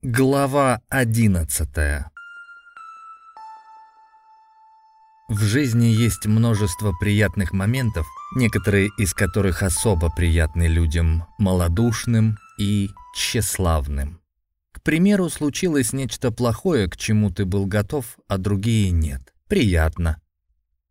Глава одиннадцатая В жизни есть множество приятных моментов, некоторые из которых особо приятны людям малодушным и тщеславным. К примеру, случилось нечто плохое, к чему ты был готов, а другие нет. Приятно.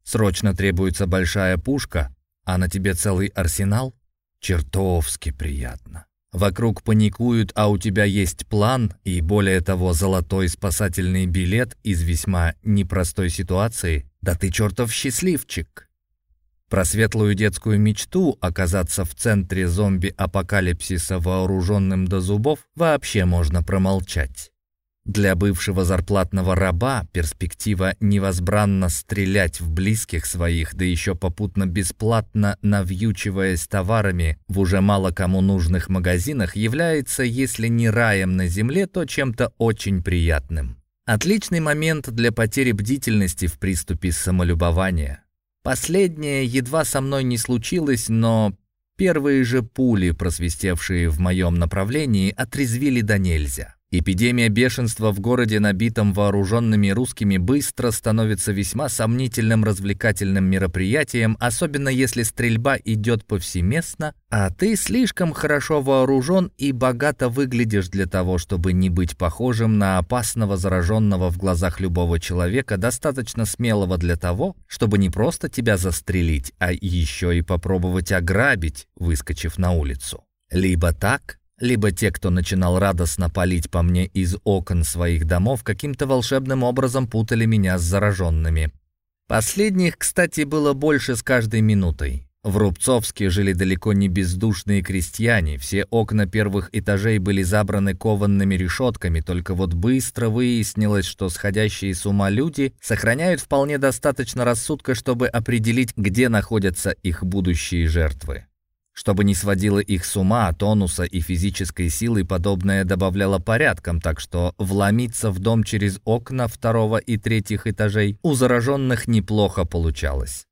Срочно требуется большая пушка, а на тебе целый арсенал? Чертовски приятно. Вокруг паникуют, а у тебя есть план и, более того, золотой спасательный билет из весьма непростой ситуации. Да ты чертов счастливчик! Про светлую детскую мечту оказаться в центре зомби-апокалипсиса вооруженным до зубов вообще можно промолчать. Для бывшего зарплатного раба перспектива невозбранно стрелять в близких своих, да еще попутно бесплатно навьючиваясь товарами в уже мало кому нужных магазинах, является, если не раем на земле, то чем-то очень приятным. Отличный момент для потери бдительности в приступе самолюбования. Последнее едва со мной не случилось, но первые же пули, просвистевшие в моем направлении, отрезвили до нельзя. Эпидемия бешенства в городе, набитом вооруженными русскими, быстро становится весьма сомнительным развлекательным мероприятием, особенно если стрельба идет повсеместно, а ты слишком хорошо вооружен и богато выглядишь для того, чтобы не быть похожим на опасного зараженного в глазах любого человека, достаточно смелого для того, чтобы не просто тебя застрелить, а еще и попробовать ограбить, выскочив на улицу. Либо так, либо те, кто начинал радостно палить по мне из окон своих домов, каким-то волшебным образом путали меня с зараженными. Последних, кстати, было больше с каждой минутой. В Рубцовске жили далеко не бездушные крестьяне, все окна первых этажей были забраны кованными решетками, только вот быстро выяснилось, что сходящие с ума люди сохраняют вполне достаточно рассудка, чтобы определить, где находятся их будущие жертвы. Чтобы не сводило их с ума, тонуса и физической силы подобное добавляло порядком, так что вломиться в дом через окна второго и третьих этажей у зараженных неплохо получалось.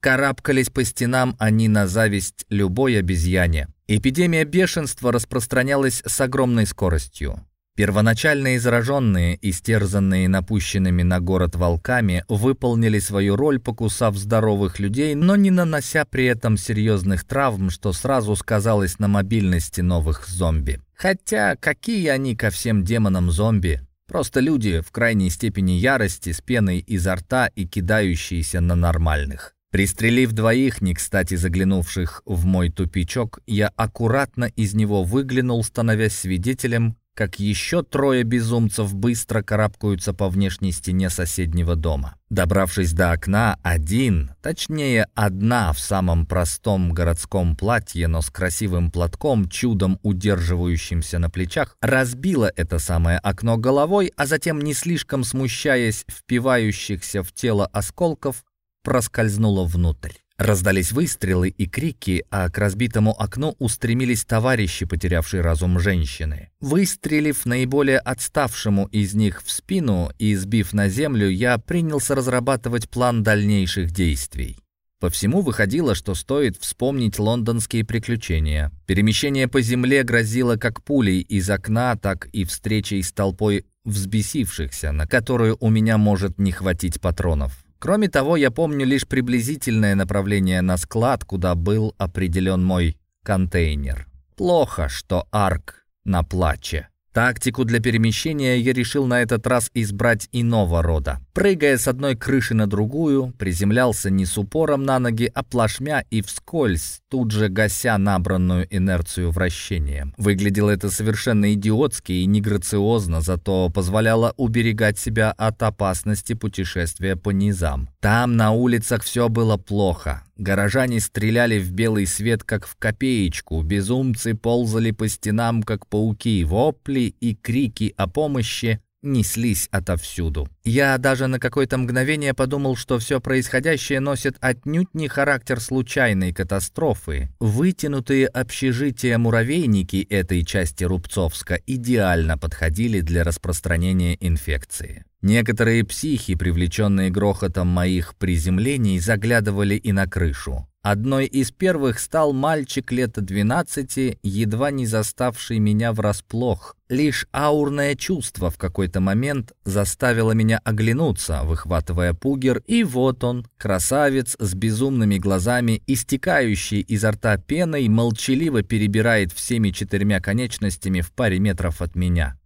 Карабкались по стенам они на зависть любой обезьяне. Эпидемия бешенства распространялась с огромной скоростью. Первоначальные зараженные, истерзанные напущенными на город волками, выполнили свою роль, покусав здоровых людей, но не нанося при этом серьезных травм, что сразу сказалось на мобильности новых зомби. Хотя какие они ко всем демонам зомби? Просто люди в крайней степени ярости, с пеной изо рта и кидающиеся на нормальных. Пристрелив двоих, не кстати заглянувших в мой тупичок, я аккуратно из него выглянул, становясь свидетелем, как еще трое безумцев быстро карабкаются по внешней стене соседнего дома. Добравшись до окна, один, точнее одна в самом простом городском платье, но с красивым платком, чудом удерживающимся на плечах, разбила это самое окно головой, а затем, не слишком смущаясь впивающихся в тело осколков, проскользнула внутрь. Раздались выстрелы и крики, а к разбитому окну устремились товарищи, потерявшие разум женщины. Выстрелив наиболее отставшему из них в спину и сбив на землю, я принялся разрабатывать план дальнейших действий. По всему выходило, что стоит вспомнить лондонские приключения. Перемещение по земле грозило как пулей из окна, так и встречей с толпой взбесившихся, на которую у меня может не хватить патронов. Кроме того, я помню лишь приблизительное направление на склад, куда был определен мой контейнер. Плохо, что Арк на плаче. Тактику для перемещения я решил на этот раз избрать иного рода. Прыгая с одной крыши на другую, приземлялся не с упором на ноги, а плашмя и вскользь, тут же гася набранную инерцию вращением. Выглядело это совершенно идиотски и неграциозно, зато позволяло уберегать себя от опасности путешествия по низам. Там на улицах все было плохо. Горожане стреляли в белый свет, как в копеечку, безумцы ползали по стенам, как пауки, вопли и крики о помощи неслись отовсюду. Я даже на какое-то мгновение подумал, что все происходящее носит отнюдь не характер случайной катастрофы. Вытянутые общежития-муравейники этой части Рубцовска идеально подходили для распространения инфекции. Некоторые психи, привлеченные грохотом моих приземлений, заглядывали и на крышу. Одной из первых стал мальчик лет 12, едва не заставший меня врасплох. Лишь аурное чувство в какой-то момент заставило меня оглянуться, выхватывая пугер, и вот он, красавец с безумными глазами, истекающий изо рта пеной, молчаливо перебирает всеми четырьмя конечностями в паре метров от меня.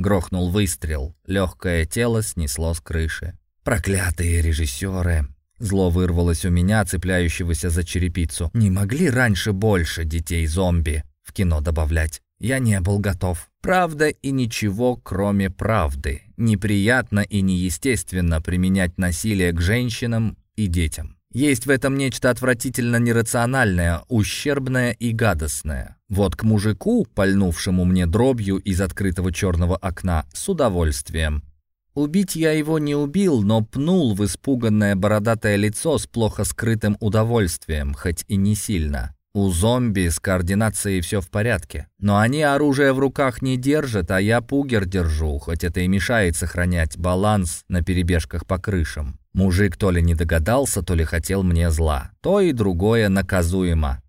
Грохнул выстрел, легкое тело снесло с крыши. Проклятые режиссеры! Зло вырвалось у меня, цепляющегося за черепицу. Не могли раньше больше детей-зомби в кино добавлять. Я не был готов. Правда и ничего, кроме правды. Неприятно и неестественно применять насилие к женщинам и детям. Есть в этом нечто отвратительно нерациональное, ущербное и гадостное. Вот к мужику, пальнувшему мне дробью из открытого черного окна, с удовольствием. Убить я его не убил, но пнул в испуганное бородатое лицо с плохо скрытым удовольствием, хоть и не сильно. У зомби с координацией все в порядке. Но они оружие в руках не держат, а я пугер держу, хоть это и мешает сохранять баланс на перебежках по крышам. Мужик то ли не догадался, то ли хотел мне зла. То и другое наказуемо.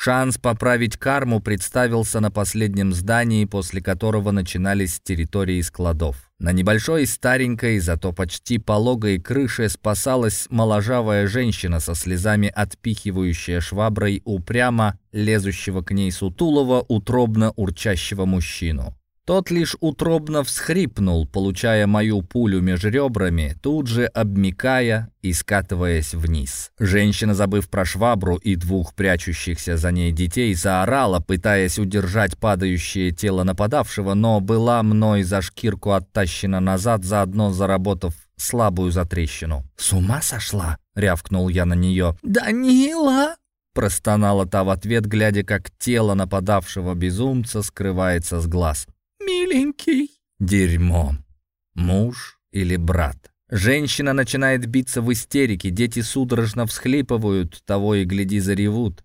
Шанс поправить карму представился на последнем здании, после которого начинались территории складов. На небольшой старенькой, зато почти пологой крыше спасалась моложавая женщина со слезами, отпихивающая шваброй упрямо лезущего к ней сутулого, утробно урчащего мужчину. Тот лишь утробно всхрипнул, получая мою пулю меж ребрами, тут же обмикая и скатываясь вниз. Женщина, забыв про швабру и двух прячущихся за ней детей, заорала, пытаясь удержать падающее тело нападавшего, но была мной за шкирку оттащена назад, заодно заработав слабую затрещину. «С ума сошла?» — рявкнул я на нее. «Данила!» Простонала та в ответ, глядя, как тело нападавшего безумца скрывается с глаз миленький». Дерьмо. Муж или брат. Женщина начинает биться в истерике, дети судорожно всхлипывают, того и гляди заревут.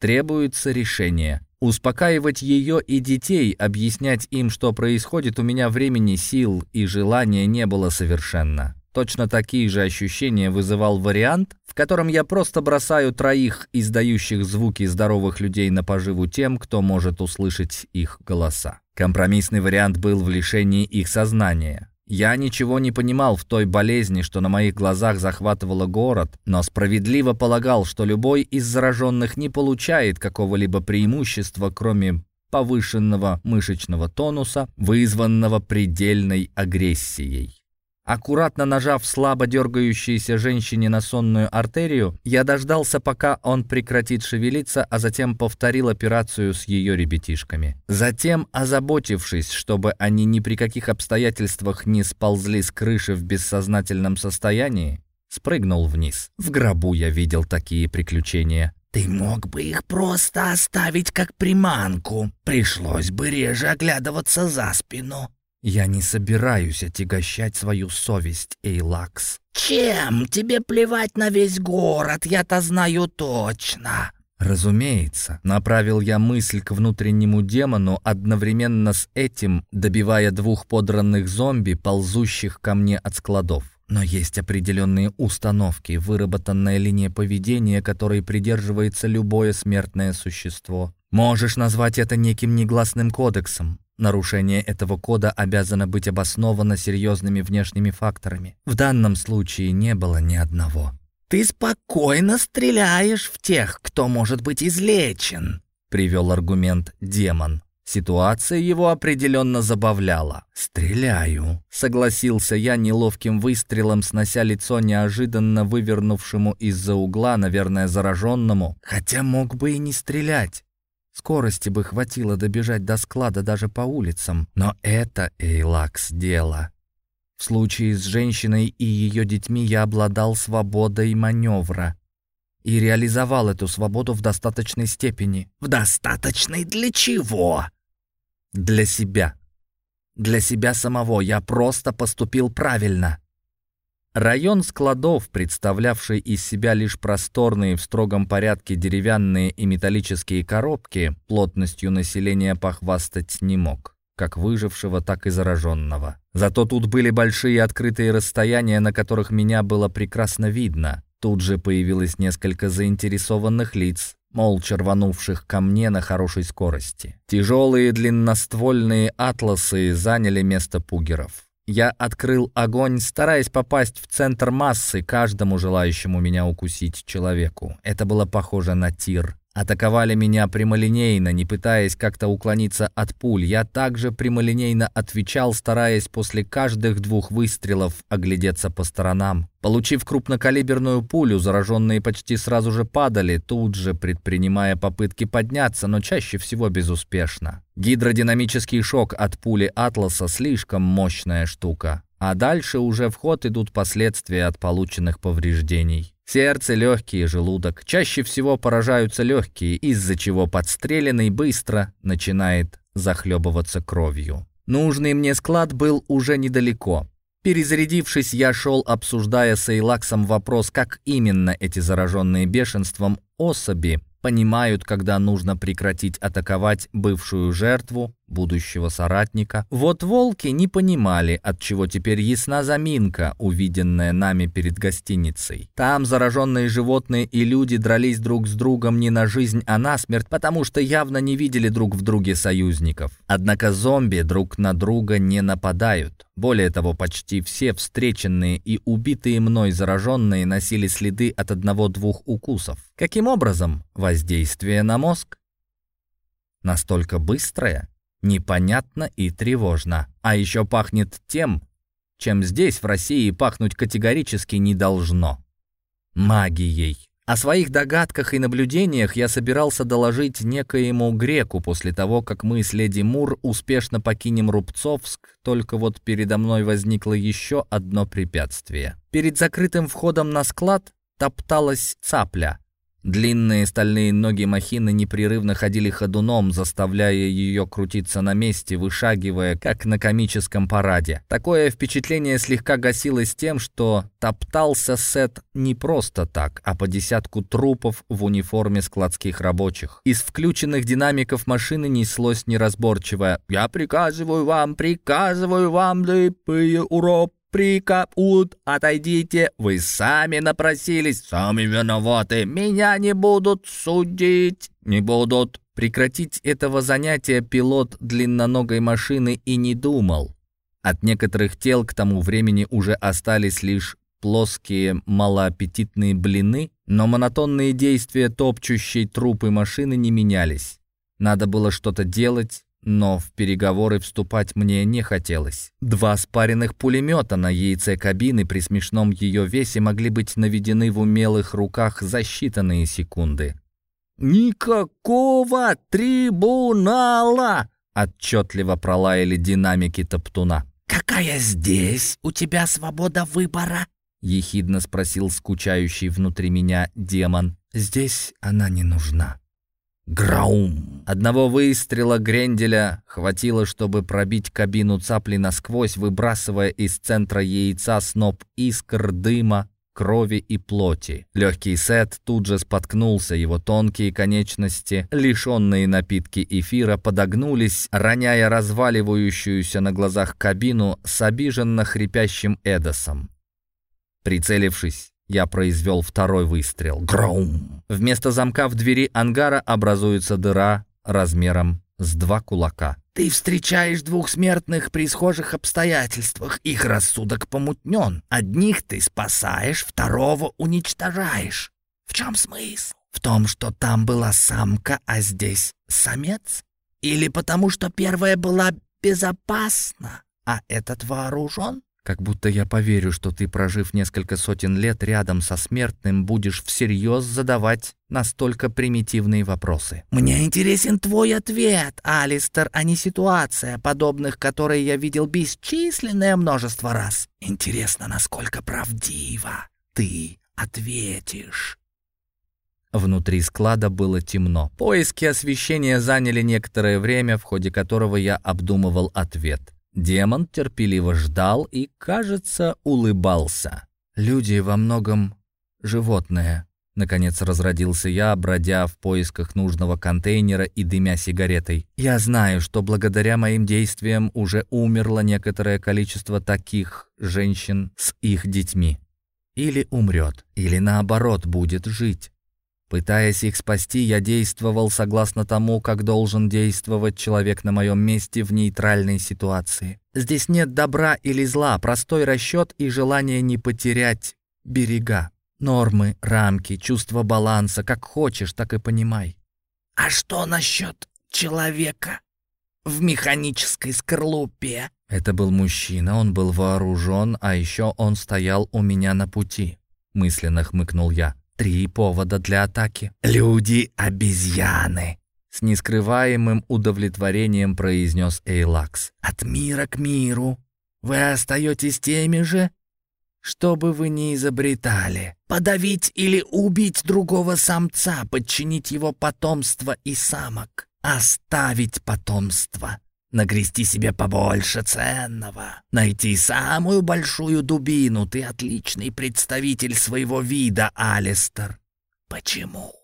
Требуется решение. Успокаивать ее и детей, объяснять им, что происходит, у меня времени, сил и желания не было совершенно. Точно такие же ощущения вызывал вариант, в котором я просто бросаю троих издающих звуки здоровых людей на поживу тем, кто может услышать их голоса. Компромиссный вариант был в лишении их сознания. Я ничего не понимал в той болезни, что на моих глазах захватывала город, но справедливо полагал, что любой из зараженных не получает какого-либо преимущества, кроме повышенного мышечного тонуса, вызванного предельной агрессией. Аккуратно нажав слабо дергающейся женщине на сонную артерию, я дождался, пока он прекратит шевелиться, а затем повторил операцию с ее ребятишками. Затем, озаботившись, чтобы они ни при каких обстоятельствах не сползли с крыши в бессознательном состоянии, спрыгнул вниз. В гробу я видел такие приключения. «Ты мог бы их просто оставить как приманку. Пришлось бы реже оглядываться за спину», «Я не собираюсь отягощать свою совесть, Эйлакс». «Чем? Тебе плевать на весь город, я-то знаю точно». Разумеется, направил я мысль к внутреннему демону, одновременно с этим добивая двух подранных зомби, ползущих ко мне от складов. Но есть определенные установки, выработанная линия поведения, которой придерживается любое смертное существо. Можешь назвать это неким негласным кодексом. Нарушение этого кода обязано быть обосновано серьезными внешними факторами. В данном случае не было ни одного. «Ты спокойно стреляешь в тех, кто может быть излечен», — привел аргумент демон. Ситуация его определенно забавляла. «Стреляю», — согласился я неловким выстрелом, снося лицо неожиданно вывернувшему из-за угла, наверное, зараженному, хотя мог бы и не стрелять. Скорости бы хватило добежать до склада даже по улицам, но это Эйлакс дело. В случае с женщиной и ее детьми я обладал свободой маневра и реализовал эту свободу в достаточной степени. «В достаточной для чего?» «Для себя. Для себя самого я просто поступил правильно. Район складов, представлявший из себя лишь просторные в строгом порядке деревянные и металлические коробки, плотностью населения похвастать не мог, как выжившего, так и зараженного. Зато тут были большие открытые расстояния, на которых меня было прекрасно видно. Тут же появилось несколько заинтересованных лиц, молча рванувших ко мне на хорошей скорости. Тяжелые длинноствольные атласы заняли место пугеров. Я открыл огонь, стараясь попасть в центр массы каждому желающему меня укусить человеку. Это было похоже на тир. Атаковали меня прямолинейно, не пытаясь как-то уклониться от пуль. Я также прямолинейно отвечал, стараясь после каждых двух выстрелов оглядеться по сторонам. Получив крупнокалиберную пулю, зараженные почти сразу же падали, тут же предпринимая попытки подняться, но чаще всего безуспешно. Гидродинамический шок от пули «Атласа» слишком мощная штука. А дальше уже в ход идут последствия от полученных повреждений. Сердце, легкие, желудок. Чаще всего поражаются легкие, из-за чего подстреленный быстро начинает захлебываться кровью. Нужный мне склад был уже недалеко. Перезарядившись, я шел, обсуждая с Эйлаксом вопрос, как именно эти зараженные бешенством особи понимают, когда нужно прекратить атаковать бывшую жертву, будущего соратника. Вот волки не понимали, от чего теперь ясна заминка, увиденная нами перед гостиницей. Там зараженные животные и люди дрались друг с другом не на жизнь, а на смерть, потому что явно не видели друг в друге союзников. Однако зомби друг на друга не нападают. Более того, почти все встреченные и убитые мной зараженные носили следы от одного-двух укусов. Каким образом? Воздействие на мозг? Настолько быстрое, непонятно и тревожно. А еще пахнет тем, чем здесь, в России, пахнуть категорически не должно. Магией. О своих догадках и наблюдениях я собирался доложить некоему греку после того, как мы с леди Мур успешно покинем Рубцовск, только вот передо мной возникло еще одно препятствие. Перед закрытым входом на склад топталась цапля. Длинные стальные ноги махины непрерывно ходили ходуном, заставляя ее крутиться на месте, вышагивая, как на комическом параде. Такое впечатление слегка гасилось тем, что топтался Сет не просто так, а по десятку трупов в униформе складских рабочих. Из включенных динамиков машины неслось неразборчивое «Я приказываю вам, приказываю вам, липые уроб!» Прикапут, отойдите, вы сами напросились, сами виноваты, меня не будут судить, не будут». Прекратить этого занятия пилот длинноногой машины и не думал. От некоторых тел к тому времени уже остались лишь плоские малоаппетитные блины, но монотонные действия топчущей трупы машины не менялись. Надо было что-то делать, но в переговоры вступать мне не хотелось. Два спаренных пулемета на яйце кабины при смешном ее весе могли быть наведены в умелых руках за считанные секунды. «Никакого трибунала!» — отчетливо пролаяли динамики Топтуна. «Какая здесь у тебя свобода выбора?» — ехидно спросил скучающий внутри меня демон. «Здесь она не нужна», Граум! Одного выстрела Гренделя хватило, чтобы пробить кабину цапли насквозь, выбрасывая из центра яйца сноп искр, дыма, крови и плоти. Легкий сет тут же споткнулся, его тонкие конечности, лишенные напитки эфира, подогнулись, роняя разваливающуюся на глазах кабину с обиженно хрипящим Эдосом. Прицелившись, я произвел второй выстрел. Гроум! Вместо замка в двери ангара образуется дыра размером с два кулака. «Ты встречаешь двух смертных при схожих обстоятельствах. Их рассудок помутнен. Одних ты спасаешь, второго уничтожаешь. В чем смысл? В том, что там была самка, а здесь самец? Или потому, что первая была безопасна, а этот вооружен? Как будто я поверю, что ты, прожив несколько сотен лет рядом со смертным, будешь всерьез задавать настолько примитивные вопросы. «Мне интересен твой ответ, Алистер, а не ситуация, подобных которой я видел бесчисленное множество раз. Интересно, насколько правдиво ты ответишь». Внутри склада было темно. Поиски освещения заняли некоторое время, в ходе которого я обдумывал ответ. Демон терпеливо ждал и, кажется, улыбался. «Люди во многом животные», — наконец разродился я, бродя в поисках нужного контейнера и дымя сигаретой. «Я знаю, что благодаря моим действиям уже умерло некоторое количество таких женщин с их детьми. Или умрет, или наоборот будет жить. Пытаясь их спасти, я действовал согласно тому, как должен действовать человек на моем месте в нейтральной ситуации. Здесь нет добра или зла, простой расчет и желание не потерять берега. Нормы, рамки, чувство баланса, как хочешь, так и понимай. «А что насчет человека в механической скорлупе?» Это был мужчина, он был вооружен, а еще он стоял у меня на пути. Мысленно хмыкнул я. Три повода для атаки. «Люди-обезьяны!» С нескрываемым удовлетворением произнес Эйлакс. «От мира к миру. Вы остаетесь теми же, что бы вы ни изобретали. Подавить или убить другого самца, подчинить его потомство и самок. Оставить потомство нагрести себе побольше ценного, найти самую большую дубину. Ты отличный представитель своего вида, Алистер. Почему?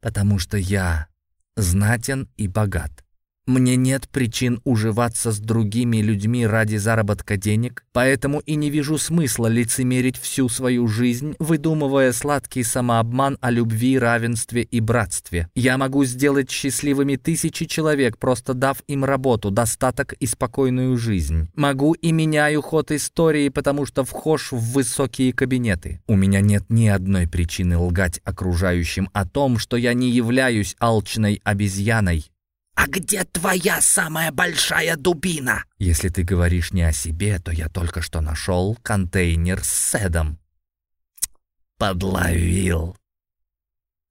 Потому что я знатен и богат. Мне нет причин уживаться с другими людьми ради заработка денег, поэтому и не вижу смысла лицемерить всю свою жизнь, выдумывая сладкий самообман о любви, равенстве и братстве. Я могу сделать счастливыми тысячи человек, просто дав им работу, достаток и спокойную жизнь. Могу и меняю ход истории, потому что вхож в высокие кабинеты. У меня нет ни одной причины лгать окружающим о том, что я не являюсь алчной обезьяной, «А где твоя самая большая дубина?» «Если ты говоришь не о себе, то я только что нашел контейнер с седом». «Подловил»,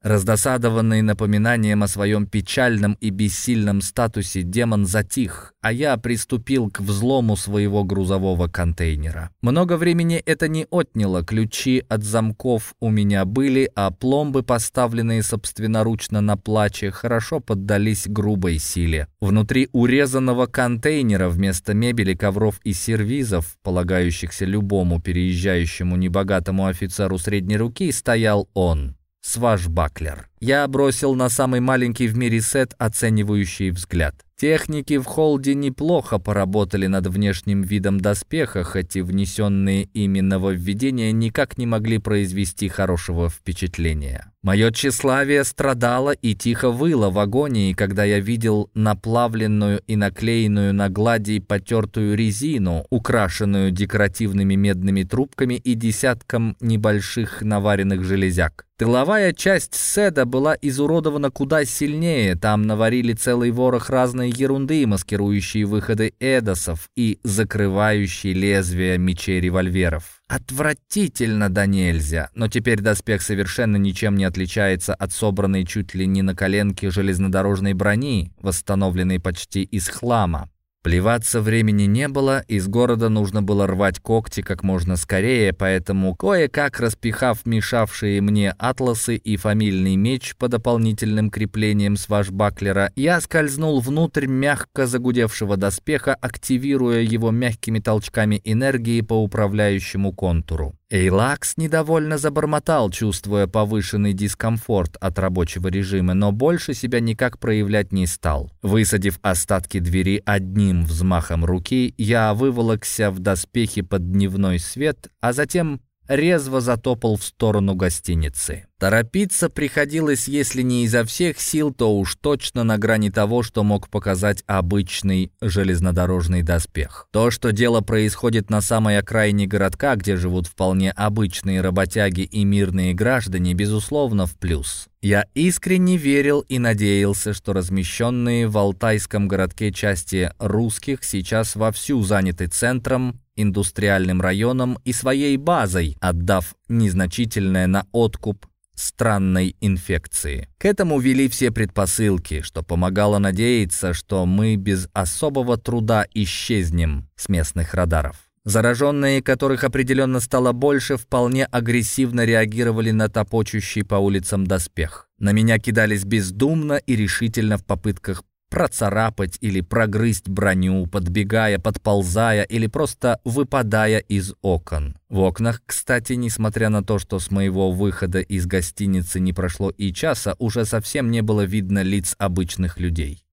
Раздосадованный напоминанием о своем печальном и бессильном статусе, демон затих, а я приступил к взлому своего грузового контейнера. Много времени это не отняло, ключи от замков у меня были, а пломбы, поставленные собственноручно на плаче, хорошо поддались грубой силе. Внутри урезанного контейнера вместо мебели, ковров и сервизов, полагающихся любому переезжающему небогатому офицеру средней руки, стоял он свашбаклер. Я бросил на самый маленький в мире сет оценивающий взгляд. Техники в холде неплохо поработали над внешним видом доспеха, хоть и внесенные ими нововведения никак не могли произвести хорошего впечатления. Мое тщеславие страдало и тихо выло в агонии, когда я видел наплавленную и наклеенную на глади потертую резину, украшенную декоративными медными трубками и десятком небольших наваренных железяк. Тыловая часть седа была изуродована куда сильнее, там наварили целый ворох разной ерунды, маскирующие выходы эдосов и закрывающие лезвия мечей-револьверов. Отвратительно да нельзя, но теперь доспех совершенно ничем не отличается от собранной чуть ли не на коленке железнодорожной брони, восстановленной почти из хлама. Плеваться времени не было, из города нужно было рвать когти как можно скорее, поэтому, кое-как распихав мешавшие мне атласы и фамильный меч по дополнительным креплениям свашбаклера, я скользнул внутрь мягко загудевшего доспеха, активируя его мягкими толчками энергии по управляющему контуру. Эйлакс недовольно забормотал, чувствуя повышенный дискомфорт от рабочего режима, но больше себя никак проявлять не стал. Высадив остатки двери одним взмахом руки, я выволокся в доспехи под дневной свет, а затем резво затопал в сторону гостиницы. Торопиться приходилось, если не изо всех сил, то уж точно на грани того, что мог показать обычный железнодорожный доспех. То, что дело происходит на самой окраине городка, где живут вполне обычные работяги и мирные граждане, безусловно, в плюс. Я искренне верил и надеялся, что размещенные в Алтайском городке части русских сейчас вовсю заняты центром, индустриальным районом и своей базой, отдав незначительное на откуп странной инфекции. К этому вели все предпосылки, что помогало надеяться, что мы без особого труда исчезнем с местных радаров. Зараженные, которых определенно стало больше, вполне агрессивно реагировали на топочущий по улицам доспех. На меня кидались бездумно и решительно в попытках процарапать или прогрызть броню, подбегая, подползая или просто выпадая из окон. В окнах, кстати, несмотря на то, что с моего выхода из гостиницы не прошло и часа, уже совсем не было видно лиц обычных людей.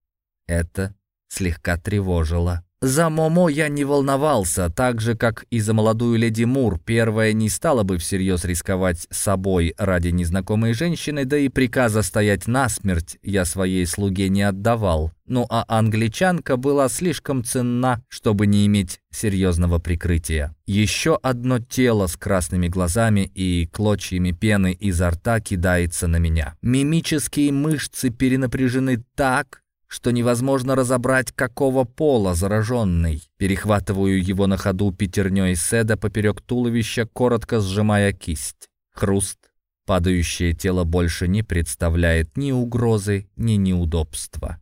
Это слегка тревожило. За Момо я не волновался, так же, как и за молодую леди Мур. Первая не стала бы всерьез рисковать собой ради незнакомой женщины, да и приказа стоять насмерть я своей слуге не отдавал. Ну а англичанка была слишком ценна, чтобы не иметь серьезного прикрытия. Еще одно тело с красными глазами и клочьями пены изо рта кидается на меня. Мимические мышцы перенапряжены так, что невозможно разобрать, какого пола зараженный. Перехватываю его на ходу пятерней седа поперек туловища, коротко сжимая кисть. Хруст. Падающее тело больше не представляет ни угрозы, ни неудобства.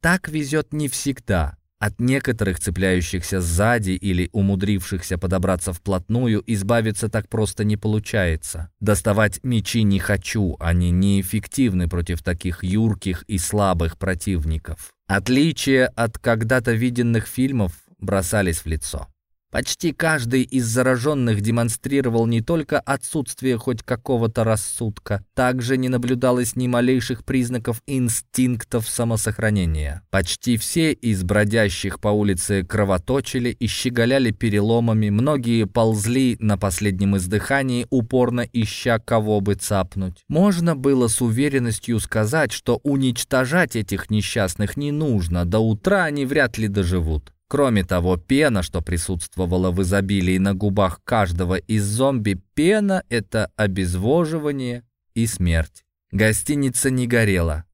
Так везет не всегда. От некоторых цепляющихся сзади или умудрившихся подобраться вплотную избавиться так просто не получается. Доставать мечи не хочу, они неэффективны против таких юрких и слабых противников. Отличия от когда-то виденных фильмов бросались в лицо. Почти каждый из зараженных демонстрировал не только отсутствие хоть какого-то рассудка, также не наблюдалось ни малейших признаков инстинктов самосохранения. Почти все из бродящих по улице кровоточили и щеголяли переломами, многие ползли на последнем издыхании, упорно ища кого бы цапнуть. Можно было с уверенностью сказать, что уничтожать этих несчастных не нужно, до утра они вряд ли доживут. Кроме того, пена, что присутствовала в изобилии на губах каждого из зомби, пена — это обезвоживание и смерть. Гостиница не горела.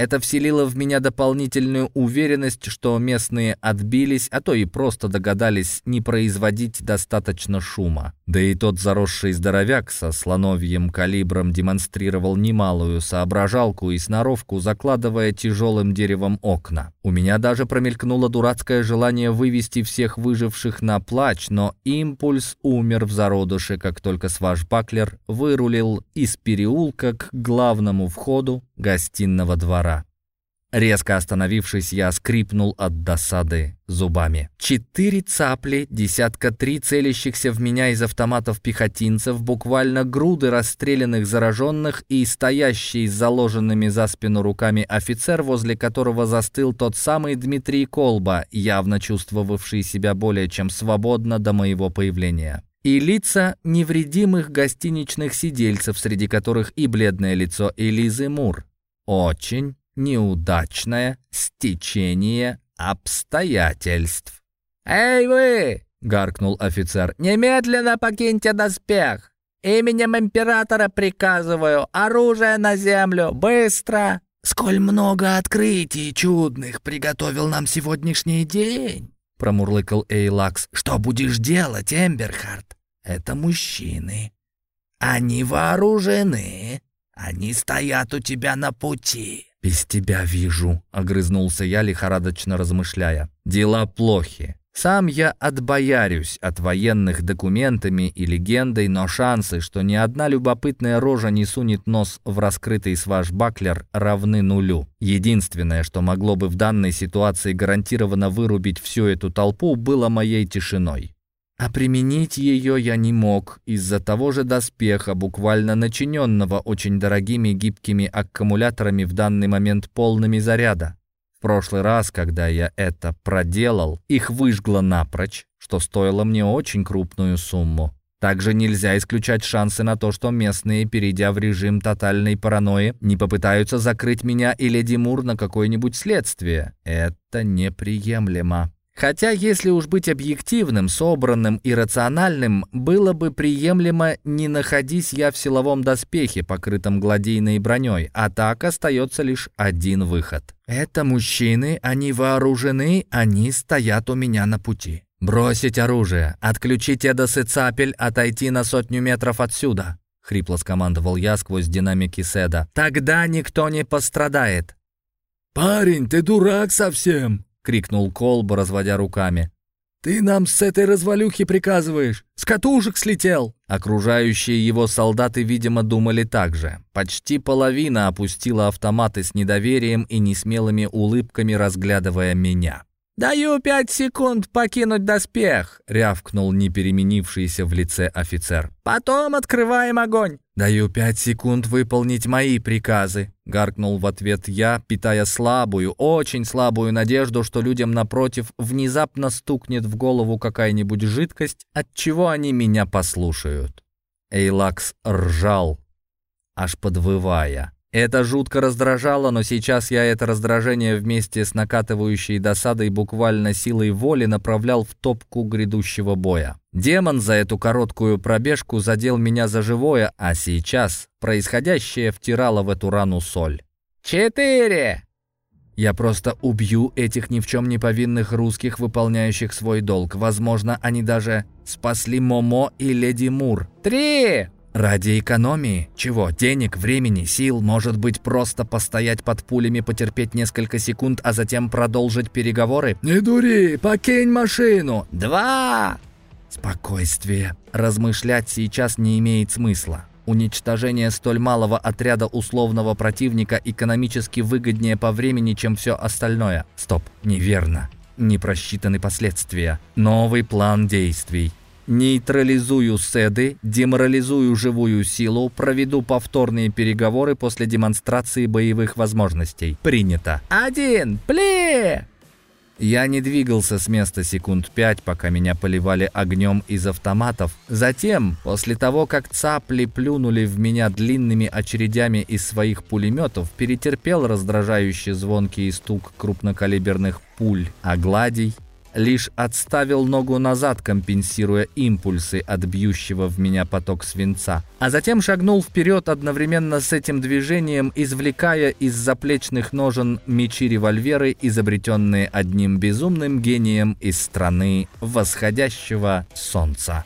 Это вселило в меня дополнительную уверенность, что местные отбились, а то и просто догадались не производить достаточно шума. Да и тот заросший здоровяк со слоновьим калибром демонстрировал немалую соображалку и сноровку, закладывая тяжелым деревом окна. У меня даже промелькнуло дурацкое желание вывести всех выживших на плач, но импульс умер в зародыше, как только свашбаклер вырулил из переулка к главному входу гостиного двора. Резко остановившись, я скрипнул от досады зубами. Четыре цапли, десятка три целящихся в меня из автоматов пехотинцев, буквально груды расстрелянных зараженных и стоящий с заложенными за спину руками офицер, возле которого застыл тот самый Дмитрий Колба, явно чувствовавший себя более чем свободно до моего появления и лица невредимых гостиничных сидельцев, среди которых и бледное лицо Элизы Мур. Очень неудачное стечение обстоятельств. «Эй вы!» — гаркнул офицер. «Немедленно покиньте доспех! Именем императора приказываю, оружие на землю, быстро!» «Сколь много открытий чудных приготовил нам сегодняшний день!» — промурлыкал Эйлакс. «Что будешь делать, Эмберхард? Это мужчины. Они вооружены, они стоят у тебя на пути. «Без тебя вижу», — огрызнулся я, лихорадочно размышляя. «Дела плохи. Сам я отбоярюсь от военных документами и легендой, но шансы, что ни одна любопытная рожа не сунет нос в раскрытый свашбаклер, равны нулю. Единственное, что могло бы в данной ситуации гарантированно вырубить всю эту толпу, было моей тишиной. А применить ее я не мог из-за того же доспеха, буквально начиненного очень дорогими гибкими аккумуляторами в данный момент полными заряда. В прошлый раз, когда я это проделал, их выжгло напрочь, что стоило мне очень крупную сумму. Также нельзя исключать шансы на то, что местные, перейдя в режим тотальной паранойи, не попытаются закрыть меня и Леди Мур на какое-нибудь следствие. Это неприемлемо. Хотя, если уж быть объективным, собранным и рациональным, было бы приемлемо, не находись я в силовом доспехе, покрытом гладийной броней, а так остается лишь один выход. Это мужчины, они вооружены, они стоят у меня на пути. «Бросить оружие, отключить Эдос и Цапель, отойти на сотню метров отсюда», — хрипло скомандовал я сквозь динамики Седа. «Тогда никто не пострадает». «Парень, ты дурак совсем!» — крикнул Колб, разводя руками. «Ты нам с этой развалюхи приказываешь! С катушек слетел!» Окружающие его солдаты, видимо, думали так же. Почти половина опустила автоматы с недоверием и несмелыми улыбками, разглядывая меня. «Даю пять секунд покинуть доспех», — рявкнул непеременившийся в лице офицер. «Потом открываем огонь». «Даю пять секунд выполнить мои приказы», — гаркнул в ответ я, питая слабую, очень слабую надежду, что людям напротив внезапно стукнет в голову какая-нибудь жидкость, от чего они меня послушают. Эйлакс ржал, аж подвывая. Это жутко раздражало, но сейчас я это раздражение вместе с накатывающей досадой буквально силой воли направлял в топку грядущего боя. Демон за эту короткую пробежку задел меня за живое, а сейчас происходящее втирало в эту рану соль. «Четыре!» Я просто убью этих ни в чем не повинных русских, выполняющих свой долг. Возможно, они даже спасли Момо и Леди Мур. «Три!» Ради экономии? Чего? Денег, времени, сил? Может быть, просто постоять под пулями, потерпеть несколько секунд, а затем продолжить переговоры? «Не дури! Покинь машину!» «Два!» Спокойствие. Размышлять сейчас не имеет смысла. Уничтожение столь малого отряда условного противника экономически выгоднее по времени, чем все остальное. Стоп, неверно. Не просчитаны последствия. Новый план действий. Нейтрализую седы, деморализую живую силу, проведу повторные переговоры после демонстрации боевых возможностей. Принято. Один, пле! Я не двигался с места секунд пять, пока меня поливали огнем из автоматов. Затем, после того, как цапли плюнули в меня длинными очередями из своих пулеметов, перетерпел раздражающий звонкий стук крупнокалиберных пуль, а гладий лишь отставил ногу назад, компенсируя импульсы от бьющего в меня поток свинца, а затем шагнул вперед одновременно с этим движением, извлекая из заплечных ножен мечи-револьверы, изобретенные одним безумным гением из страны восходящего солнца.